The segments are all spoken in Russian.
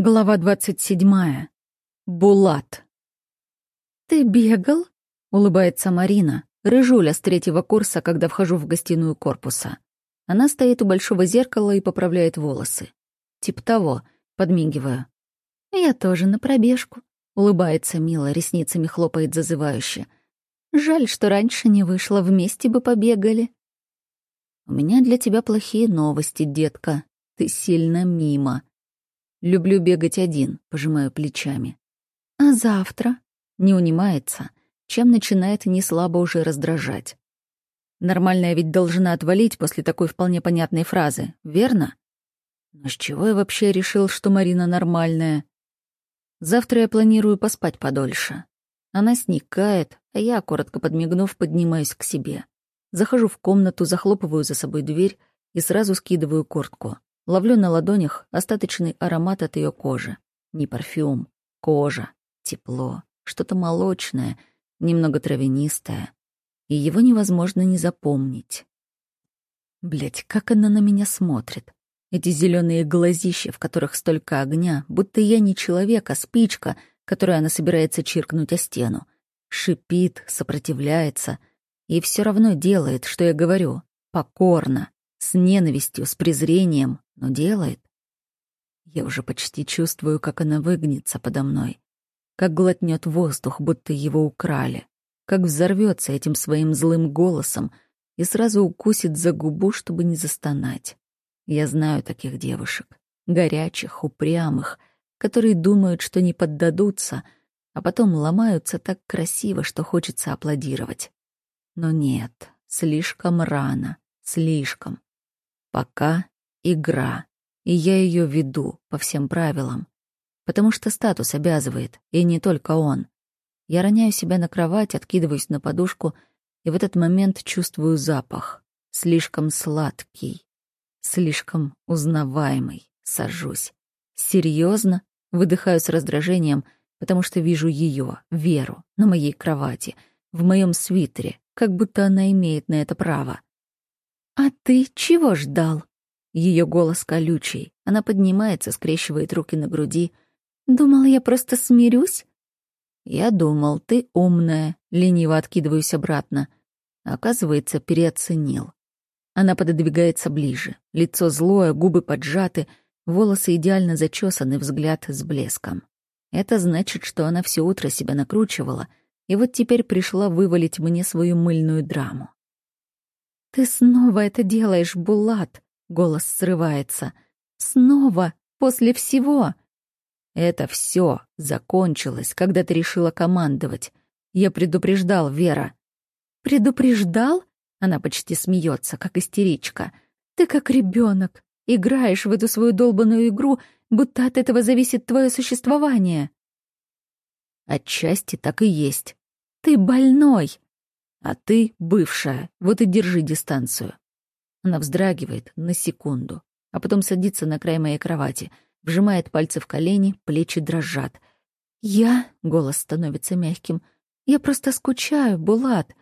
Глава двадцать седьмая. Булат. «Ты бегал?» — улыбается Марина, рыжуля с третьего курса, когда вхожу в гостиную корпуса. Она стоит у большого зеркала и поправляет волосы. Тип того, подмигиваю. «Я тоже на пробежку», — улыбается мило, ресницами хлопает зазывающе. «Жаль, что раньше не вышло, вместе бы побегали». «У меня для тебя плохие новости, детка. Ты сильно мимо», Люблю бегать один, пожимаю плечами. А завтра? Не унимается, чем начинает неслабо уже раздражать. Нормальная ведь должна отвалить после такой вполне понятной фразы, верно? Но с чего я вообще решил, что Марина нормальная? Завтра я планирую поспать подольше. Она сникает, а я, коротко подмигнув, поднимаюсь к себе. Захожу в комнату, захлопываю за собой дверь и сразу скидываю куртку. Ловлю на ладонях остаточный аромат от ее кожи. Не парфюм, кожа, тепло, что-то молочное, немного травянистое. И его невозможно не запомнить. Блять, как она на меня смотрит. Эти зеленые глазища, в которых столько огня, будто я не человек, а спичка, которую она собирается чиркнуть о стену. Шипит, сопротивляется и все равно делает, что я говорю, покорно, с ненавистью, с презрением, но делает. Я уже почти чувствую, как она выгнется подо мной, как глотнет воздух, будто его украли, как взорвется этим своим злым голосом и сразу укусит за губу, чтобы не застонать. Я знаю таких девушек, горячих, упрямых, которые думают, что не поддадутся, а потом ломаются так красиво, что хочется аплодировать. Но нет, слишком рано, слишком. Пока игра, и я ее веду по всем правилам. Потому что статус обязывает, и не только он. Я роняю себя на кровать, откидываюсь на подушку, и в этот момент чувствую запах. Слишком сладкий, слишком узнаваемый. Сажусь. Серьезно? Выдыхаю с раздражением, потому что вижу ее, Веру, на моей кровати, в моем свитере, как будто она имеет на это право. «А ты чего ждал?» Ее голос колючий. Она поднимается, скрещивает руки на груди. «Думал, я просто смирюсь?» «Я думал, ты умная», — лениво откидываюсь обратно. Оказывается, переоценил. Она пододвигается ближе. Лицо злое, губы поджаты, волосы идеально зачесаны, взгляд с блеском. Это значит, что она все утро себя накручивала, и вот теперь пришла вывалить мне свою мыльную драму. «Ты снова это делаешь, Булат!» — голос срывается. «Снова! После всего!» «Это все закончилось, когда ты решила командовать. Я предупреждал, Вера». «Предупреждал?» — она почти смеется, как истеричка. «Ты как ребенок, играешь в эту свою долбанную игру, будто от этого зависит твое существование». «Отчасти так и есть. Ты больной!» А ты бывшая, вот и держи дистанцию. Она вздрагивает на секунду, а потом садится на край моей кровати, вжимает пальцы в колени, плечи дрожат. «Я...» — голос становится мягким. «Я просто скучаю, Булат.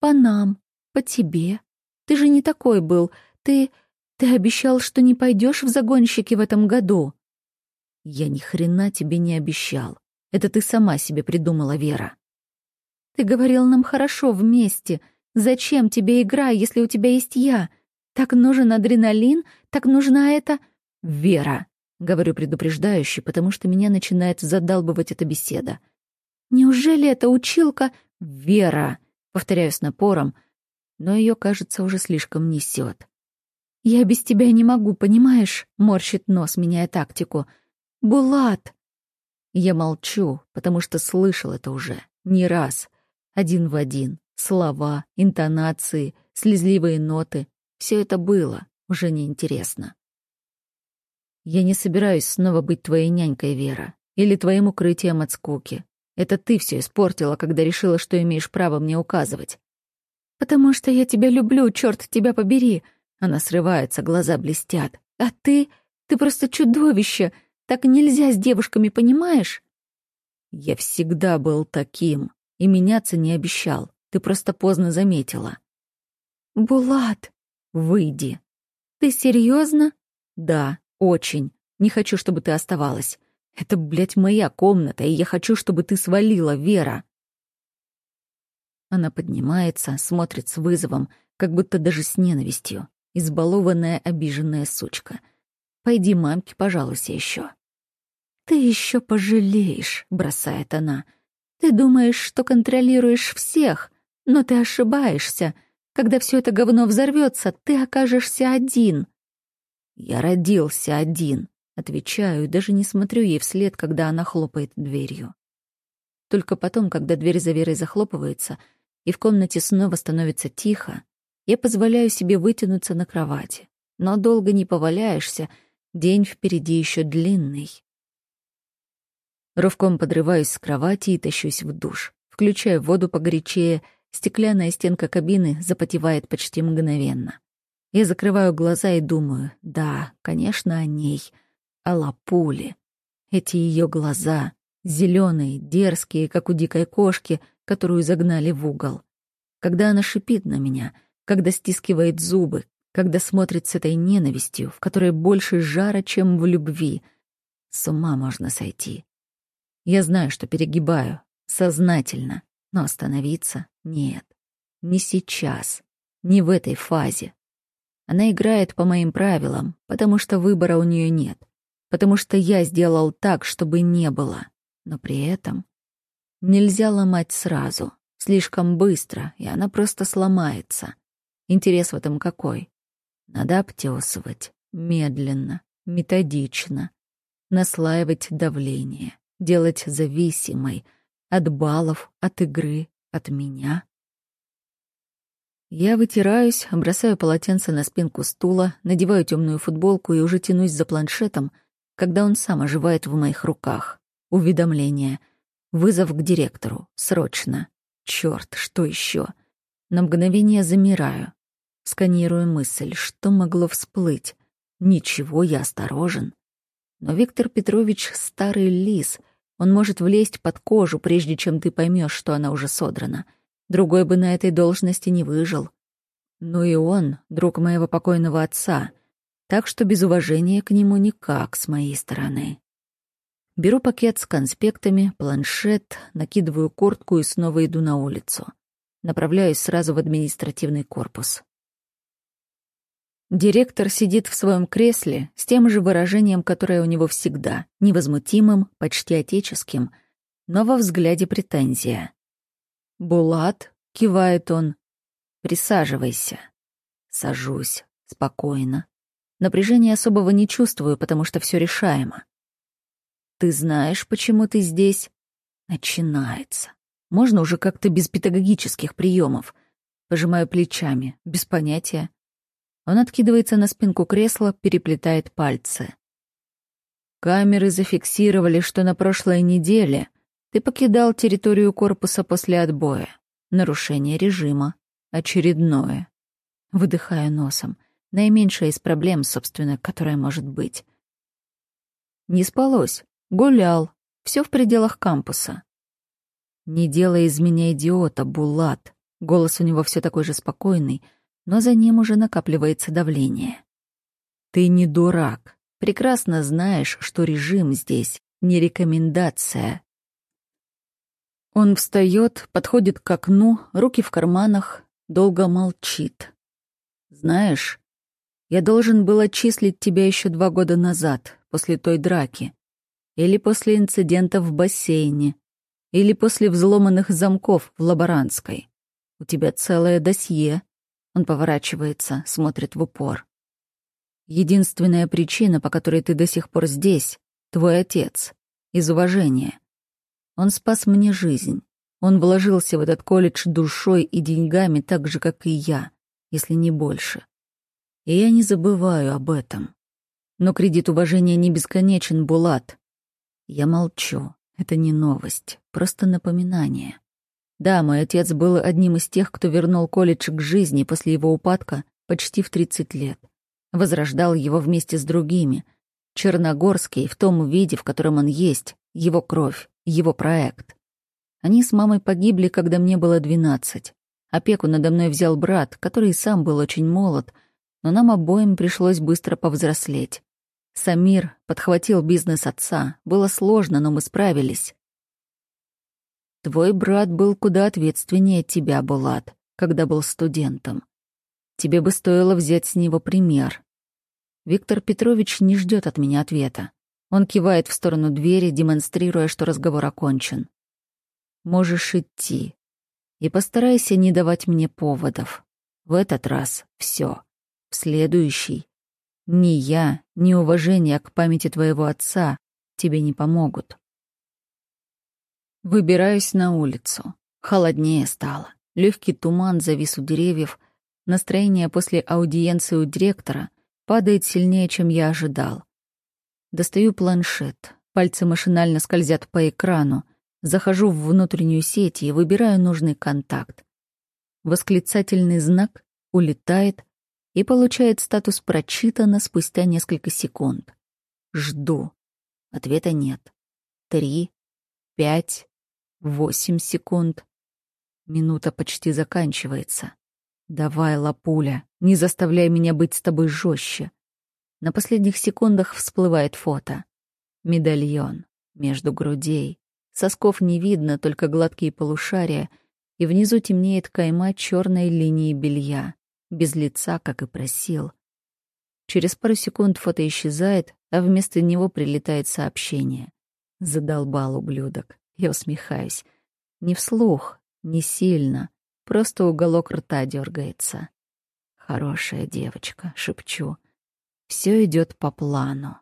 По нам, по тебе. Ты же не такой был. Ты... ты обещал, что не пойдешь в загонщики в этом году». «Я ни хрена тебе не обещал. Это ты сама себе придумала, Вера». Ты говорил нам хорошо вместе. Зачем тебе игра, если у тебя есть я? Так нужен адреналин, так нужна эта... Вера. Говорю предупреждающе, потому что меня начинает задалбывать эта беседа. Неужели эта училка... Вера. Повторяю с напором, но ее, кажется, уже слишком несет. «Я без тебя не могу, понимаешь?» — морщит нос, меняя тактику. «Булат!» Я молчу, потому что слышал это уже не раз. Один в один. Слова, интонации, слезливые ноты. Все это было, уже неинтересно. Я не собираюсь снова быть твоей нянькой, Вера, или твоим укрытием от скуки. Это ты все испортила, когда решила, что имеешь право мне указывать. «Потому что я тебя люблю, черт тебя побери!» Она срывается, глаза блестят. «А ты? Ты просто чудовище! Так нельзя с девушками, понимаешь?» «Я всегда был таким», и меняться не обещал. Ты просто поздно заметила. Булат, выйди. Ты серьезно? Да, очень. Не хочу, чтобы ты оставалась. Это, блядь, моя комната, и я хочу, чтобы ты свалила, Вера. Она поднимается, смотрит с вызовом, как будто даже с ненавистью. Избалованная, обиженная сучка. Пойди мамке пожалуйся еще. «Ты еще пожалеешь», — бросает она. «Ты думаешь, что контролируешь всех, но ты ошибаешься. Когда все это говно взорвется, ты окажешься один». «Я родился один», — отвечаю, даже не смотрю ей вслед, когда она хлопает дверью. Только потом, когда дверь за Верой захлопывается, и в комнате снова становится тихо, я позволяю себе вытянуться на кровати. Но долго не поваляешься, день впереди еще длинный. Рывком подрываюсь с кровати и тащусь в душ. Включаю воду погорячее, стеклянная стенка кабины запотевает почти мгновенно. Я закрываю глаза и думаю, да, конечно, о ней, о Лапуле. Эти ее глаза, зеленые, дерзкие, как у дикой кошки, которую загнали в угол. Когда она шипит на меня, когда стискивает зубы, когда смотрит с этой ненавистью, в которой больше жара, чем в любви. С ума можно сойти. Я знаю, что перегибаю, сознательно, но остановиться нет. Не сейчас, не в этой фазе. Она играет по моим правилам, потому что выбора у нее нет, потому что я сделал так, чтобы не было. Но при этом нельзя ломать сразу, слишком быстро, и она просто сломается. Интерес в этом какой? Надо обтесывать, медленно, методично, наслаивать давление делать зависимой от баллов, от игры, от меня. Я вытираюсь, бросаю полотенце на спинку стула, надеваю темную футболку и уже тянусь за планшетом, когда он сам оживает в моих руках. Уведомление. Вызов к директору. Срочно. Черт, что еще? На мгновение замираю. Сканирую мысль, что могло всплыть. Ничего, я осторожен. Но Виктор Петрович — старый лис. Он может влезть под кожу, прежде чем ты поймешь, что она уже содрана. Другой бы на этой должности не выжил. Ну и он — друг моего покойного отца. Так что без уважения к нему никак с моей стороны. Беру пакет с конспектами, планшет, накидываю куртку и снова иду на улицу. Направляюсь сразу в административный корпус. Директор сидит в своем кресле с тем же выражением, которое у него всегда, невозмутимым, почти отеческим, но во взгляде претензия. «Булат», — кивает он, — «присаживайся». Сажусь, спокойно. Напряжения особого не чувствую, потому что все решаемо. «Ты знаешь, почему ты здесь?» Начинается. Можно уже как-то без педагогических приемов. Пожимаю плечами, без понятия. Он откидывается на спинку кресла, переплетает пальцы. Камеры зафиксировали, что на прошлой неделе ты покидал территорию корпуса после отбоя. Нарушение режима. Очередное. Выдыхаю носом. Наименьшая из проблем, собственно, которая может быть. Не спалось. Гулял. Все в пределах кампуса. Не делай из меня идиота, Булат. Голос у него все такой же спокойный, но за ним уже накапливается давление. Ты не дурак. Прекрасно знаешь, что режим здесь не рекомендация. Он встает, подходит к окну, руки в карманах, долго молчит. Знаешь, я должен был отчислить тебя еще два года назад, после той драки. Или после инцидента в бассейне. Или после взломанных замков в Лаборантской. У тебя целое досье. Он поворачивается, смотрит в упор. Единственная причина, по которой ты до сих пор здесь, твой отец. Из уважения. Он спас мне жизнь. Он вложился в этот колледж душой и деньгами так же, как и я, если не больше. И я не забываю об этом. Но кредит уважения не бесконечен, Булат. Я молчу. Это не новость, просто напоминание. Да, мой отец был одним из тех, кто вернул колледж к жизни после его упадка почти в 30 лет. Возрождал его вместе с другими. Черногорский в том виде, в котором он есть, его кровь, его проект. Они с мамой погибли, когда мне было 12. Опеку надо мной взял брат, который сам был очень молод, но нам обоим пришлось быстро повзрослеть. Самир подхватил бизнес отца. Было сложно, но мы справились. Твой брат был куда ответственнее тебя, Булат, когда был студентом. Тебе бы стоило взять с него пример. Виктор Петрович не ждет от меня ответа. Он кивает в сторону двери, демонстрируя, что разговор окончен. Можешь идти. И постарайся не давать мне поводов. В этот раз все. В следующий ни я, ни уважение к памяти твоего отца тебе не помогут. Выбираюсь на улицу. Холоднее стало. Легкий туман завис у деревьев. Настроение после аудиенции у директора падает сильнее, чем я ожидал. Достаю планшет. Пальцы машинально скользят по экрану. Захожу в внутреннюю сеть и выбираю нужный контакт. Восклицательный знак улетает, и получает статус «прочитано» спустя несколько секунд. Жду. Ответа нет. Три, пять, восемь секунд. Минута почти заканчивается. Давай, лапуля, не заставляй меня быть с тобой жестче. На последних секундах всплывает фото. Медальон между грудей. Сосков не видно, только гладкие полушария, и внизу темнеет кайма черной линии белья без лица, как и просил. Через пару секунд фото исчезает, а вместо него прилетает сообщение. Задолбал ублюдок. Я усмехаюсь. Не вслух, не сильно, просто уголок рта дергается. Хорошая девочка, шепчу. Все идет по плану.